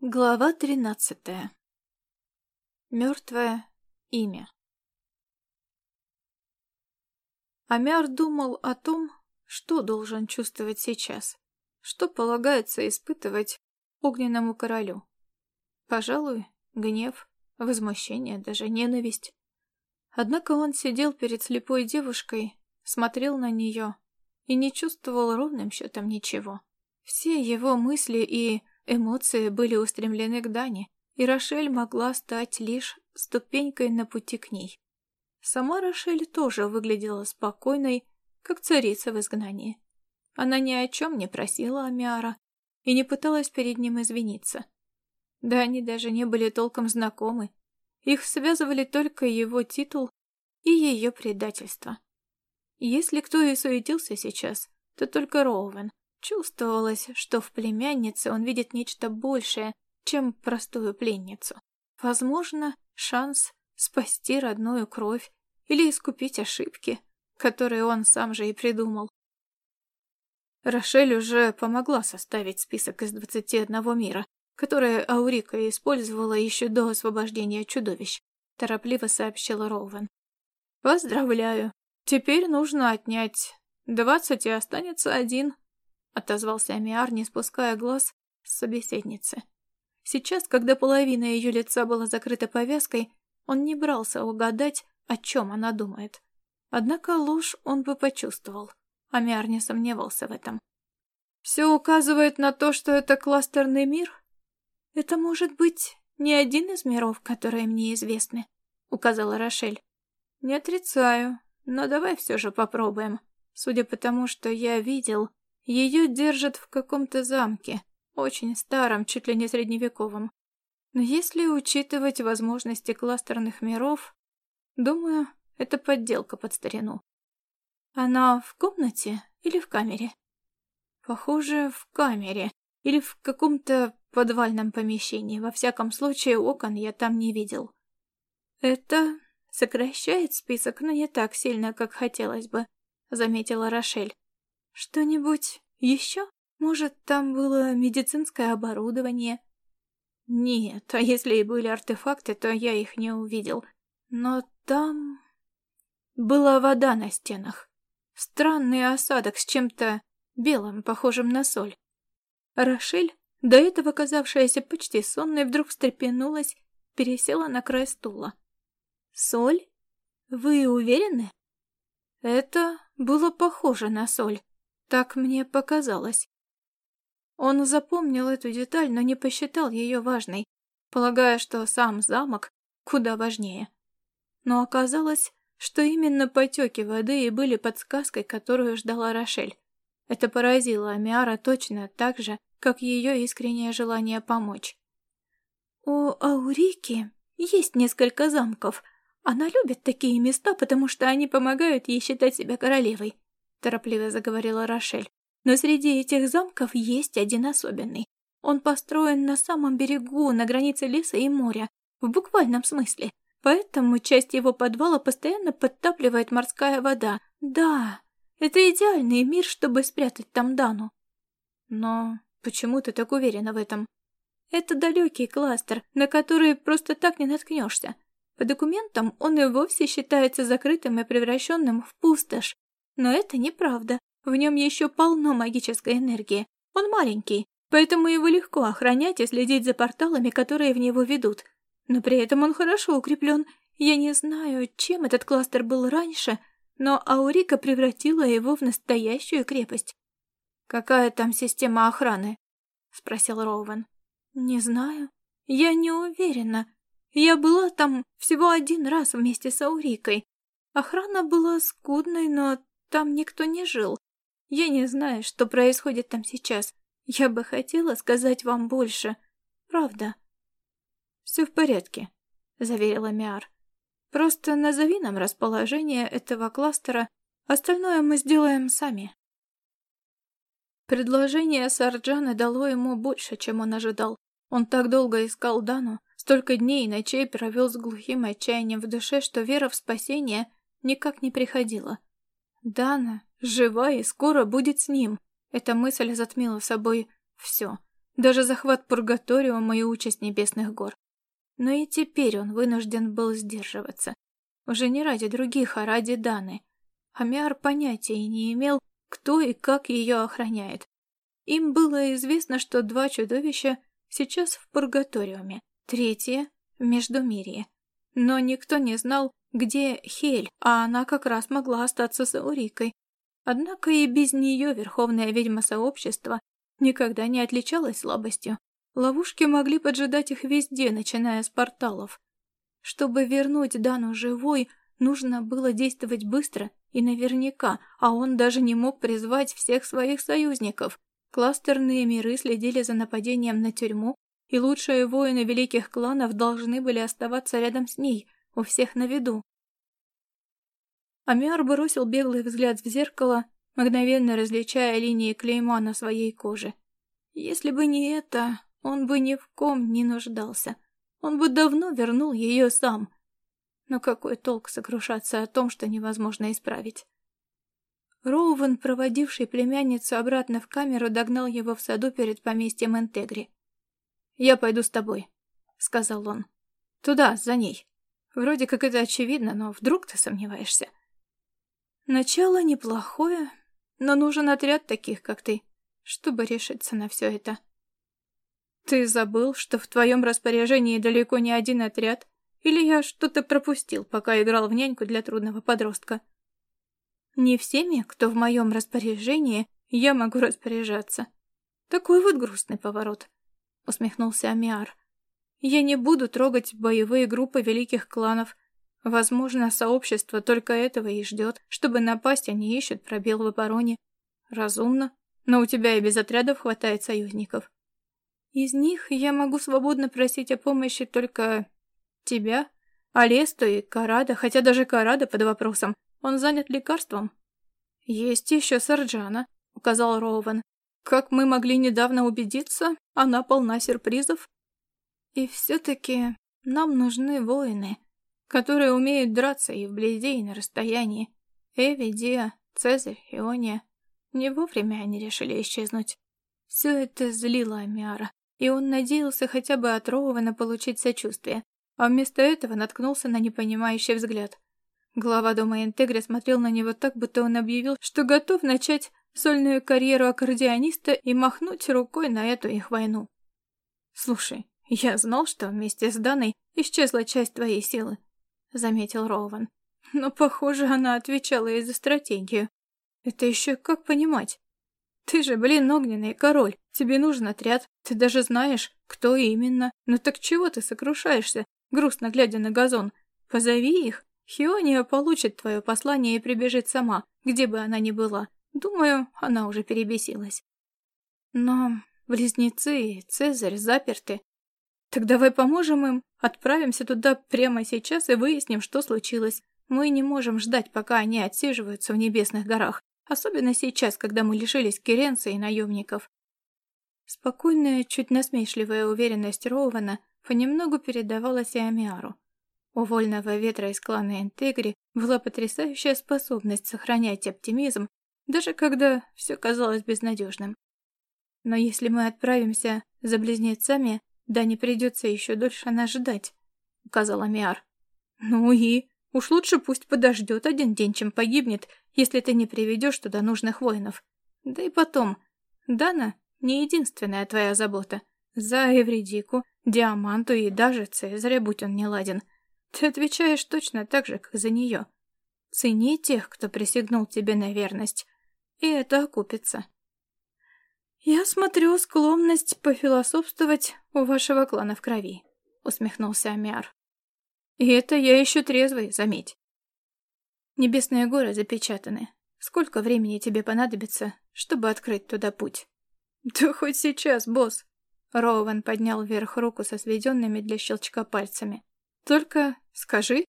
Глава тринадцатая. Мертвое имя. Амяр думал о том, что должен чувствовать сейчас, что полагается испытывать огненному королю. Пожалуй, гнев, возмущение, даже ненависть. Однако он сидел перед слепой девушкой, смотрел на нее и не чувствовал ровным счетом ничего. Все его мысли и Эмоции были устремлены к Дане, и Рошель могла стать лишь ступенькой на пути к ней. Сама Рошель тоже выглядела спокойной, как царица в изгнании. Она ни о чем не просила Амиара и не пыталась перед ним извиниться. Да они даже не были толком знакомы. Их связывали только его титул и ее предательство. Если кто и суетился сейчас, то только Роуэн, Чувствовалось, что в племяннице он видит нечто большее, чем простую пленницу. Возможно, шанс спасти родную кровь или искупить ошибки, которые он сам же и придумал. Рошель уже помогла составить список из 21 мира, который Аурика использовала еще до освобождения чудовищ, торопливо сообщила Роуэн. Поздравляю. Теперь нужно отнять двадцать и останется один отозвался Амиар, не спуская глаз с собеседницы. Сейчас, когда половина ее лица была закрыта повязкой, он не брался угадать, о чем она думает. Однако ложь он бы почувствовал. Амиар не сомневался в этом. «Все указывает на то, что это кластерный мир? Это может быть не один из миров, которые мне известны», — указала Рошель. «Не отрицаю, но давай все же попробуем. Судя по тому, что я видел, ее держат в каком-то замке, очень старом, чуть ли не средневековом. Но если учитывать возможности кластерных миров, думаю, это подделка под старину. Она в комнате или в камере? Похоже, в камере или в каком-то подвальном помещении. Во всяком случае, окон я там не видел. Это сокращает список, но не так сильно, как хотелось бы, заметила Рошель. Что-нибудь еще? Может, там было медицинское оборудование? Нет, а если и были артефакты, то я их не увидел. Но там... Была вода на стенах. Странный осадок с чем-то белым, похожим на соль. Рошель, до этого казавшаяся почти сонной, вдруг встрепенулась, пересела на край стула. «Соль? Вы уверены?» Это было похоже на соль. Так мне показалось. Он запомнил эту деталь, но не посчитал ее важной, полагая, что сам замок куда важнее. Но оказалось, что именно потеки воды и были подсказкой, которую ждала Рошель. Это поразило Амиара точно так же, как ее искреннее желание помочь. «У Аурики есть несколько замков. Она любит такие места, потому что они помогают ей считать себя королевой. — торопливо заговорила Рошель. «Но среди этих замков есть один особенный. Он построен на самом берегу, на границе леса и моря, в буквальном смысле. Поэтому часть его подвала постоянно подтапливает морская вода. Да, это идеальный мир, чтобы спрятать там Дану». «Но почему ты так уверена в этом?» «Это далекий кластер, на который просто так не наткнешься. По документам он и вовсе считается закрытым и превращенным в пустошь. Но это неправда. В нем еще полно магической энергии. Он маленький, поэтому его легко охранять и следить за порталами, которые в него ведут. Но при этом он хорошо укреплен. Я не знаю, чем этот кластер был раньше, но Аурика превратила его в настоящую крепость. «Какая там система охраны?» — спросил Роуэн. «Не знаю. Я не уверена. Я была там всего один раз вместе с Аурикой. Охрана была скудной, но там никто не жил. Я не знаю, что происходит там сейчас. Я бы хотела сказать вам больше. Правда. Все в порядке, заверила Миар. Просто назови нам расположение этого кластера, остальное мы сделаем сами. Предложение Сарджана дало ему больше, чем он ожидал. Он так долго искал Дану, столько дней и ночей провел с глухим отчаянием в душе, что вера в спасение никак не приходила. Дана жива и скоро будет с ним. Эта мысль затмила собой все. даже захват Пургаториума и участь Небесных гор. Но и теперь он вынужден был сдерживаться. Уже не ради других, а ради Даны. Амиар понятия не имел, кто и как ее охраняет. Им было известно, что два чудовища сейчас в Пургаториуме, третье — в Междумирье. Но никто не знал, где Хель, а она как раз могла остаться с Аурикой. Однако и без нее Верховная Ведьма Сообщества никогда не отличалась слабостью. Ловушки могли поджидать их везде, начиная с порталов. Чтобы вернуть Дану живой, нужно было действовать быстро и наверняка, а он даже не мог призвать всех своих союзников. Кластерные миры следили за нападением на тюрьму, и лучшие воины великих кланов должны были оставаться рядом с ней, у всех на виду. Амиар бросил беглый взгляд в зеркало, мгновенно различая линии клейма на своей коже. Если бы не это, он бы ни в ком не нуждался. Он бы давно вернул ее сам. Но какой толк сокрушаться о том, что невозможно исправить? Роувен, проводивший племянницу обратно в камеру, догнал его в саду перед поместьем Интегри. «Я пойду с тобой», — сказал он. «Туда, за ней. Вроде как это очевидно, но вдруг ты сомневаешься?» «Начало неплохое, но нужен отряд таких, как ты, чтобы решиться на все это». «Ты забыл, что в твоем распоряжении далеко не один отряд? Или я что-то пропустил, пока играл в няньку для трудного подростка?» Не всеми, кто в моем распоряжении, я могу распоряжаться. Такой вот грустный поворот, усмехнулся Амиар. Я не буду трогать боевые группы великих кланов. Возможно, сообщество только этого и ждет, чтобы напасть они ищут пробел в обороне. Разумно, но у тебя и без отрядов хватает союзников. Из них я могу свободно просить о помощи только тебя, Алесту и Карада, хотя даже Карада под вопросом. Он занят лекарством. Есть еще Сарджана, указал Роуэн. Как мы могли недавно убедиться, она полна сюрпризов. И все-таки нам нужны воины, которые умеют драться и вблизи, и на расстоянии. Эви, Диа, Цезарь, Иония. Не вовремя они решили исчезнуть. Все это злило Амиара, и он надеялся хотя бы от Роуэна получить сочувствие, а вместо этого наткнулся на непонимающий взгляд. Глава дома Интегри смотрел на него так, будто он объявил, что готов начать сольную карьеру аккордеониста и махнуть рукой на эту их войну. «Слушай, я знал, что вместе с Даной исчезла часть твоей силы», — заметил Роуэн. «Но, похоже, она отвечала и за стратегию. Это еще как понимать? Ты же, блин, огненный король, тебе нужен отряд, ты даже знаешь, кто именно. Ну так чего ты сокрушаешься, грустно глядя на газон? Позови их, Хиония получит твое послание и прибежит сама, где бы она ни была. Думаю, она уже перебесилась. Но близнецы и Цезарь заперты. Так давай поможем им, отправимся туда прямо сейчас и выясним, что случилось. Мы не можем ждать, пока они отсиживаются в небесных горах, особенно сейчас, когда мы лишились Керенца и наемников. Спокойная, чуть насмешливая уверенность Роувана понемногу передавалась и Амиару. У вольного ветра из клана Интегри была потрясающая способность сохранять оптимизм, даже когда все казалось безнадежным. Но если мы отправимся за близнецами, да не придется еще дольше нас ждать, указала Миар. Ну и? Уж лучше пусть подождет один день, чем погибнет, если ты не приведешь туда нужных воинов. Да и потом, Дана не единственная твоя забота. За Эвредику, Диаманту и даже Цезаря, будь он не ладен — ты отвечаешь точно так же, как за нее. Цени тех, кто присягнул тебе на верность, и это окупится. Я смотрю, склонность пофилософствовать у вашего клана в крови, усмехнулся Амиар. И это я еще трезвый, заметь. Небесные горы запечатаны. Сколько времени тебе понадобится, чтобы открыть туда путь? Да хоть сейчас, босс. Роуэн поднял вверх руку со сведенными для щелчка пальцами. Только скажи.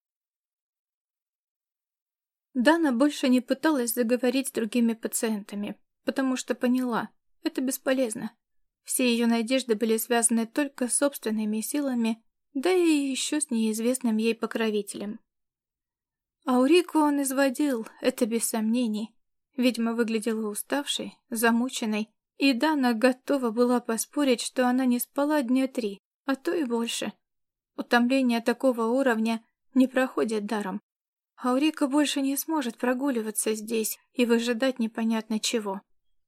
Дана больше не пыталась заговорить с другими пациентами, потому что поняла, это бесполезно. Все ее надежды были связаны только с собственными силами, да и еще с неизвестным ей покровителем. Аурику он изводил, это без сомнений. Ведьма выглядела уставшей, замученной И Дана готова была поспорить, что она не спала дня три, а то и больше. Утомление такого уровня не проходит даром. Аурика больше не сможет прогуливаться здесь и выжидать непонятно чего.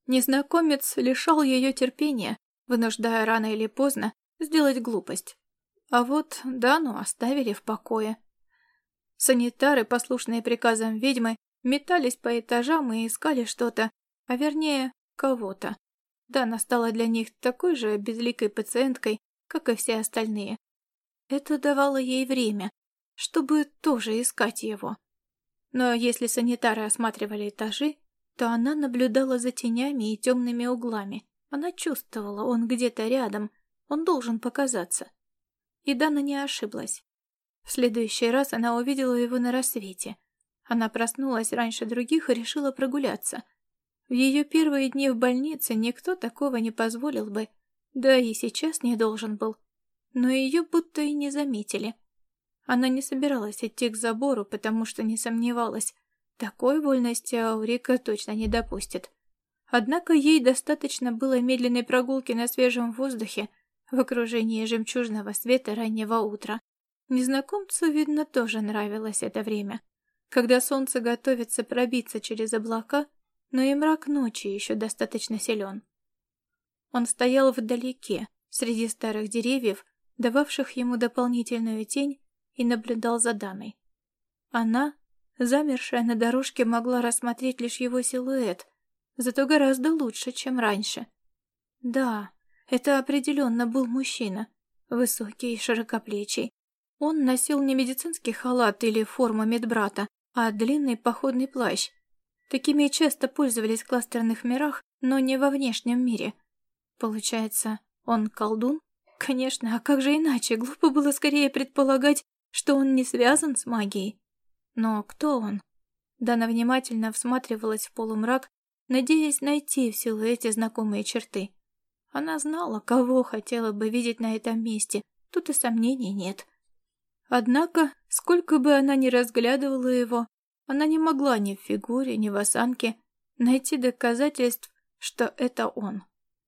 Незнакомец лишал ее терпения, вынуждая рано или поздно сделать глупость. А вот Дану оставили в покое. Санитары, послушные приказам ведьмы, метались по этажам и искали что-то, а вернее, кого-то. Дана стала для них такой же безликой пациенткой, как и все остальные. Это давало ей время, чтобы тоже искать его. Но если санитары осматривали этажи, то она наблюдала за тенями и темными углами. Она чувствовала, он где-то рядом, он должен показаться. И Дана не ошиблась. В следующий раз она увидела его на рассвете. Она проснулась раньше других и решила прогуляться. В ее первые дни в больнице никто такого не позволил бы, да и сейчас не должен был. Но ее будто и не заметили. Она не собиралась идти к забору, потому что не сомневалась. Такой вольности Аурика точно не допустит. Однако ей достаточно было медленной прогулки на свежем воздухе в окружении жемчужного света раннего утра. Незнакомцу, видно, тоже нравилось это время, когда солнце готовится пробиться через облака, но и мрак ночи еще достаточно силен. Он стоял вдалеке, среди старых деревьев, дававших ему дополнительную тень, и наблюдал за Даной. Она, замершая на дорожке, могла рассмотреть лишь его силуэт, зато гораздо лучше, чем раньше. Да, это определенно был мужчина, высокий и широкоплечий. Он носил не медицинский халат или форму медбрата, а длинный походный плащ. Такими часто пользовались в кластерных мирах, но не во внешнем мире. Получается, он колдун? Конечно, а как же иначе? Глупо было скорее предполагать, что он не связан с магией. Но кто он? Дана внимательно всматривалась в полумрак, надеясь найти в силуэте знакомые черты. Она знала, кого хотела бы видеть на этом месте, тут и сомнений нет. Однако, сколько бы она ни разглядывала его, она не могла ни в фигуре, ни в осанке найти доказательств, что это он.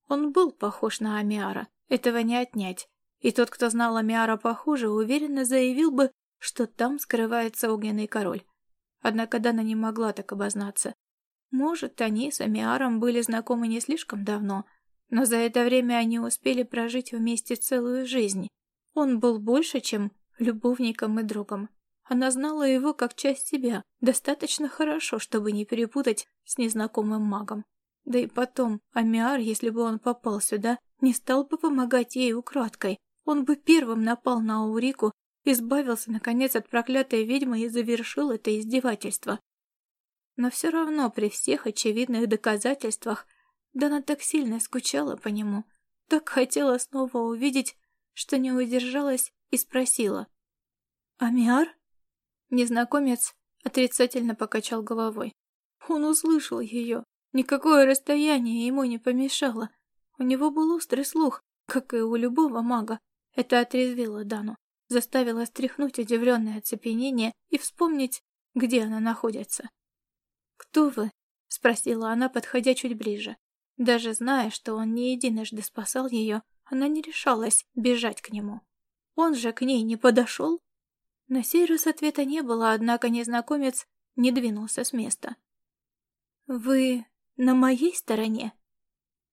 Он был похож на Амиара, этого не отнять. И тот, кто знал Амиара похуже, уверенно заявил бы, что там скрывается огненный король. Однако Дана не могла так обознаться. Может, они с Амиаром были знакомы не слишком давно, но за это время они успели прожить вместе целую жизнь. Он был больше, чем любовником и другом. Она знала его как часть себя, достаточно хорошо, чтобы не перепутать с незнакомым магом. Да и потом, Амиар, если бы он попал сюда, не стал бы помогать ей украдкой, он бы первым напал на Аурику, избавился, наконец, от проклятой ведьмы и завершил это издевательство. Но все равно при всех очевидных доказательствах Дана так сильно скучала по нему, так хотела снова увидеть, что не удержалась и спросила. «Амиар?» Незнакомец отрицательно покачал головой. Он услышал ее. Никакое расстояние ему не помешало. У него был острый слух, как и у любого мага. Это отрезвило Дану, заставило стряхнуть удивленное оцепенение и вспомнить, где она находится. «Кто вы?» — спросила она, подходя чуть ближе. Даже зная, что он не единожды спасал ее, она не решалась бежать к нему. Он же к ней не подошел? На сей раз ответа не было, однако незнакомец не двинулся с места. «Вы на моей стороне?»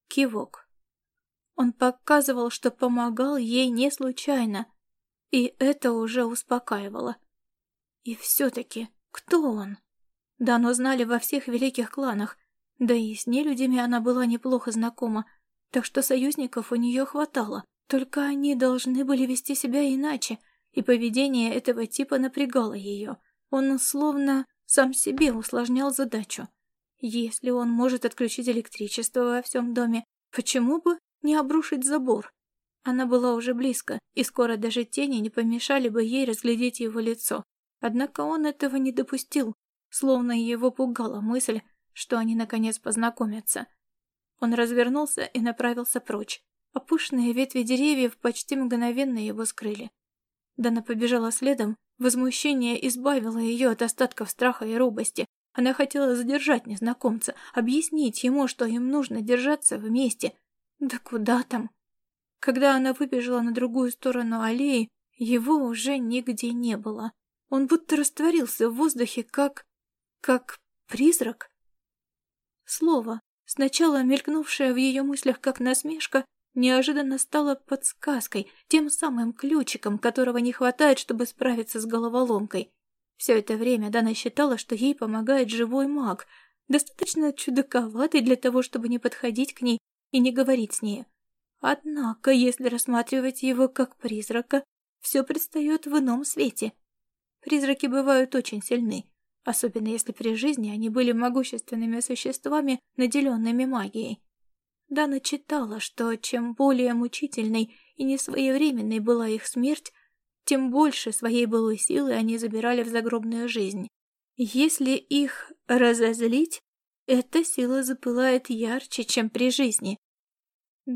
Кивок. Он показывал, что помогал ей не случайно, и это уже успокаивало. И все-таки, кто он? Дану знали во всех великих кланах, да и с нелюдями она была неплохо знакома, так что союзников у нее хватало, только они должны были вести себя иначе, и поведение этого типа напрягало ее. Он словно сам себе усложнял задачу. Если он может отключить электричество во всем доме, почему бы не обрушить забор. Она была уже близко, и скоро даже тени не помешали бы ей разглядеть его лицо. Однако он этого не допустил, словно его пугала мысль, что они наконец познакомятся. Он развернулся и направился прочь. Опушенные ветви деревьев почти мгновенно его скрыли. Дана побежала следом, возмущение избавило ее от остатков страха и робости. Она хотела задержать незнакомца, объяснить ему, что им нужно держаться вместе. Да куда там? Когда она выбежала на другую сторону аллеи, его уже нигде не было. Он будто растворился в воздухе, как... как призрак. Слово, сначала мелькнувшее в ее мыслях как насмешка, неожиданно стало подсказкой, тем самым ключиком, которого не хватает, чтобы справиться с головоломкой. Все это время Дана считала, что ей помогает живой маг, достаточно чудаковатый для того, чтобы не подходить к ней и не говорить с ней. Однако, если рассматривать его как призрака, все предстает в ином свете. Призраки бывают очень сильны, особенно если при жизни они были могущественными существами, наделенными магией. Дана читала, что чем более мучительной и несвоевременной была их смерть, тем больше своей былой силы они забирали в загробную жизнь. Если их разозлить, эта сила запылает ярче, чем при жизни.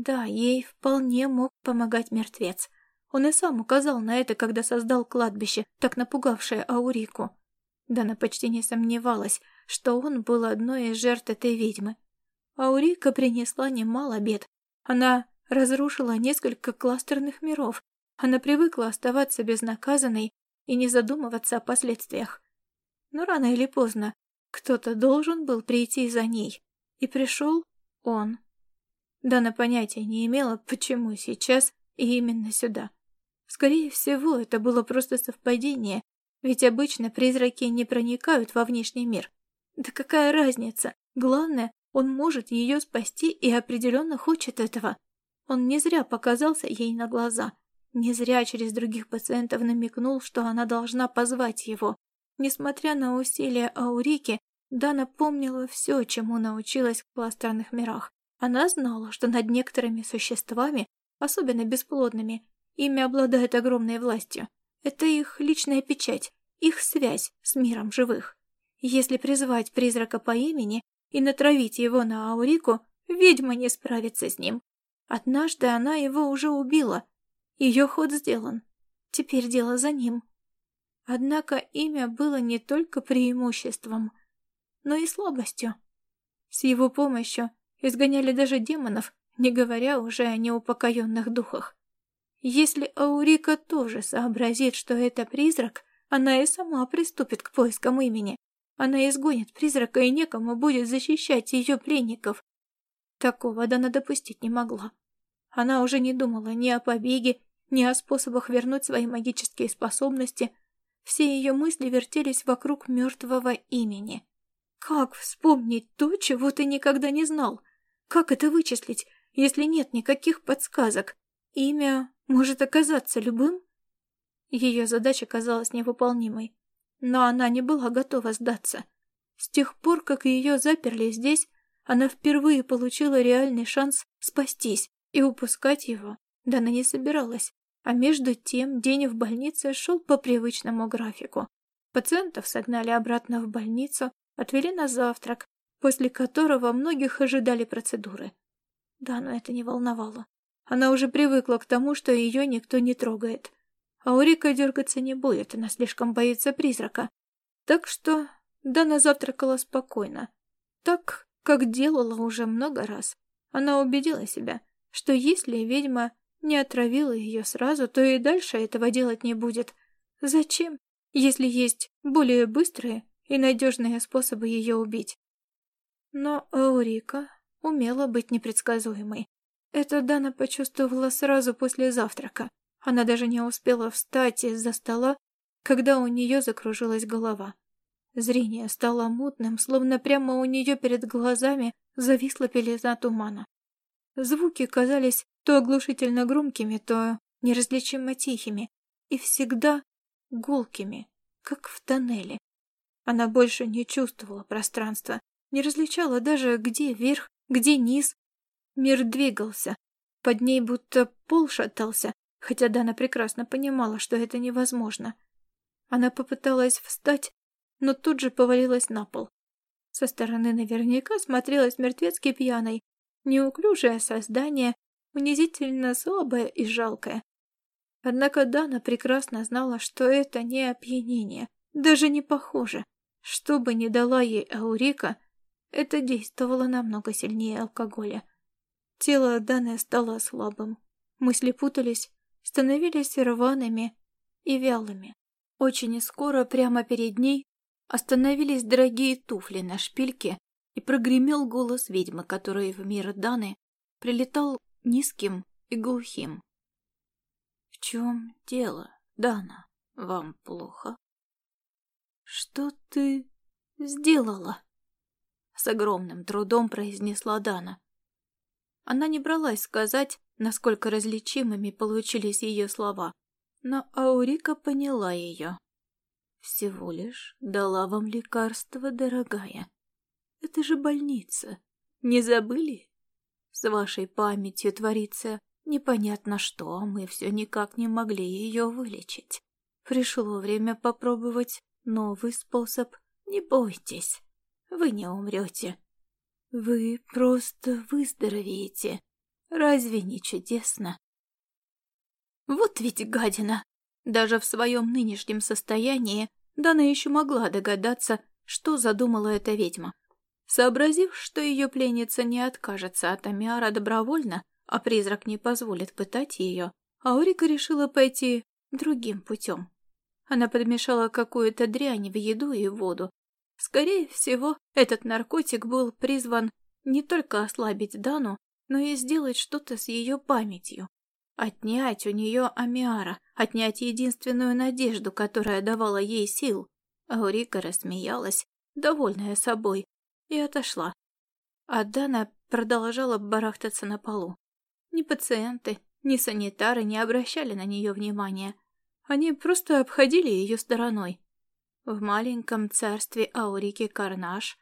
Да, ей вполне мог помогать мертвец. Он и сам указал на это, когда создал кладбище, так напугавшее Аурику. Дана почти не сомневалась, что он был одной из жертв этой ведьмы. Аурика принесла немало бед. Она разрушила несколько кластерных миров, она привыкла оставаться безнаказанной и не задумываться о последствиях. Но рано или поздно кто-то должен был прийти за ней. И пришел он. Дана понятия не имела, почему сейчас и именно сюда. Скорее всего, это было просто совпадение, ведь обычно призраки не проникают во внешний мир. Да какая разница? Главное, он может ее спасти и определенно хочет этого. Он не зря показался ей на глаза. Не зря через других пациентов намекнул, что она должна позвать его. Несмотря на усилия Аурики, Дана помнила все, чему научилась в кластерных мирах. Она знала, что над некоторыми существами, особенно бесплодными, ими обладает огромной властью. Это их личная печать, их связь с миром живых. Если призвать призрака по имени и натравить его на Аурику, ведьма не справится с ним. Однажды она его уже убила, ее ход сделан. Теперь дело за ним. Однако имя было не только преимуществом, но и слабостью. С его помощью изгоняли даже демонов, не говоря уже о неупокоенных духах. Если Аурика тоже сообразит, что это призрак, она и сама приступит к поискам имени. Она изгонит призрака, и некому будет защищать ее пленников. Такого Дана допустить не могла. Она уже не думала ни о побеге, ни о способах вернуть свои магические способности. Все ее мысли вертелись вокруг мертвого имени. Как вспомнить то, чего ты никогда не знал? Как это вычислить, если нет никаких подсказок? Имя может оказаться любым? Ее задача казалась невыполнимой, но она не была готова сдаться. С тех пор, как ее заперли здесь, она впервые получила реальный шанс спастись, и упускать его Дана не собиралась. А между тем день в больнице шел по привычному графику. Пациентов согнали обратно в больницу, отвели на завтрак, после которого многих ожидали процедуры. Да, но это не волновало. Она уже привыкла к тому, что ее никто не трогает. А Урика дергаться не будет, она слишком боится призрака. Так что Дана завтракала спокойно. Так, как делала уже много раз. Она убедила себя, что если ведьма не отравила ее сразу, то и дальше этого делать не будет. Зачем, если есть более быстрые и надежные способы ее убить? Но Аурика умела быть непредсказуемой. Это Дана почувствовала сразу после завтрака. Она даже не успела встать из-за стола, когда у нее закружилась голова. Зрение стало мутным, словно прямо у нее перед глазами зависла пелена тумана. Звуки казались то оглушительно громкими, то неразличимо тихими, и всегда гулкими, как в тоннеле. Она больше не чувствовала пространства, не различала даже, где верх, где низ. Мир двигался, под ней будто пол шатался, хотя Дана прекрасно понимала, что это невозможно. Она попыталась встать, но тут же повалилась на пол. Со стороны наверняка смотрелась мертвецки пьяной, Неуклюжее создание, унизительно слабое и жалкое. Однако Дана прекрасно знала, что это не опьянение, даже не похоже, Что бы ни дала ей Аурика, это действовало намного сильнее алкоголя. Тело Даны стало слабым. Мысли путались, становились рваными и вялыми. Очень скоро прямо перед ней остановились дорогие туфли на шпильке и прогремел голос ведьмы, который в мир Даны прилетал низким и глухим. «В чем дело, Дана? Вам плохо?» «Что ты сделала?» С огромным трудом произнесла Дана. Она не бралась сказать, насколько различимыми получились ее слова, но Аурика поняла ее. «Всего лишь дала вам лекарство, дорогая. Это же больница. Не забыли? С вашей памятью творится непонятно что, а мы все никак не могли ее вылечить. Пришло время попробовать новый способ. Не бойтесь, вы не умрете. Вы просто выздоровеете. Разве не чудесно? Вот ведь гадина! Даже в своем нынешнем состоянии Дана еще могла догадаться, что задумала эта ведьма. Сообразив, что ее пленница не откажется от Амиара добровольно, а призрак не позволит пытать ее, Аурика решила пойти другим путем. Она подмешала какую-то дрянь в еду и воду. Скорее всего, этот наркотик был призван не только ослабить Дану, но и сделать что-то с ее памятью. Отнять у нее Амиара, отнять единственную надежду, которая давала ей сил. Аурика рассмеялась, довольная собой, и отошла. А Дана продолжала барахтаться на полу. Ни пациенты, ни санитары не обращали на нее внимания. Они просто обходили ее стороной. В маленьком царстве Аурики Карнаш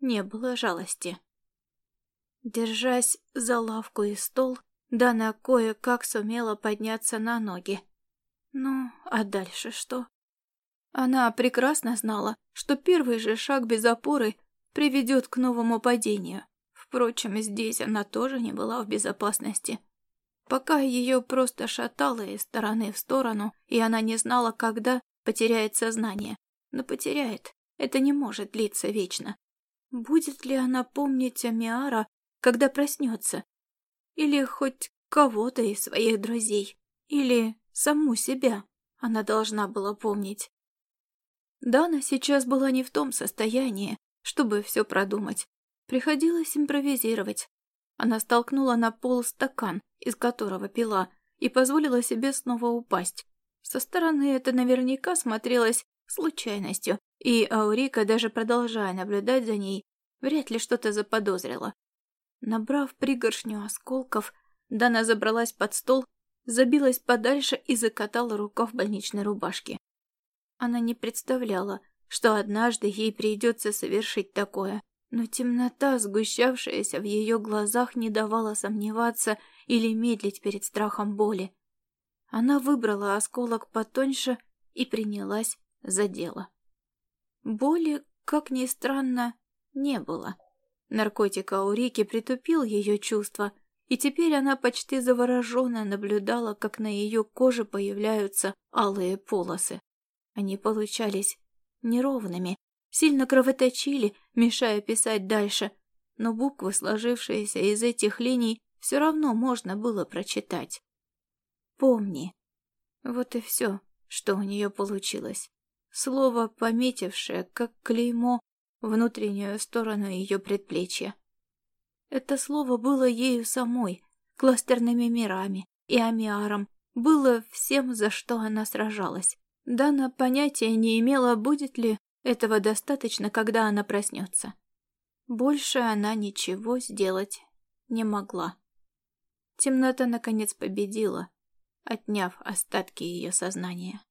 не было жалости. Держась за лавку и стол, Дана кое-как сумела подняться на ноги. Ну, а дальше что? Она прекрасно знала, что первый же шаг без опоры приведет к новому падению. Впрочем, здесь она тоже не была в безопасности. Пока ее просто шатало из стороны в сторону, и она не знала, когда потеряет сознание. Но потеряет. Это не может длиться вечно. Будет ли она помнить Амиара, когда проснется? Или хоть кого-то из своих друзей? Или саму себя она должна была помнить? Дана сейчас была не в том состоянии, чтобы все продумать. Приходилось импровизировать. Она столкнула на пол стакан, из которого пила, и позволила себе снова упасть. Со стороны это наверняка смотрелось случайностью, и Аурика, даже продолжая наблюдать за ней, вряд ли что-то заподозрила. Набрав пригоршню осколков, Дана забралась под стол, забилась подальше и закатала рукав больничной рубашки. Она не представляла, что однажды ей придется совершить такое. Но темнота, сгущавшаяся в ее глазах, не давала сомневаться или медлить перед страхом боли. Она выбрала осколок потоньше и принялась за дело. Боли, как ни странно, не было. Наркотик Аурики притупил ее чувства, и теперь она почти завороженно наблюдала, как на ее коже появляются алые полосы. Они получались неровными, сильно кровоточили, мешая писать дальше, но буквы, сложившиеся из этих линий, все равно можно было прочитать. «Помни». Вот и все, что у нее получилось. Слово, пометившее, как клеймо, внутреннюю сторону ее предплечья. Это слово было ею самой, кластерными мирами и амиаром, было всем, за что она сражалась. Дана понятия не имела, будет ли этого достаточно, когда она проснется. Больше она ничего сделать не могла. Темнота, наконец, победила, отняв остатки ее сознания.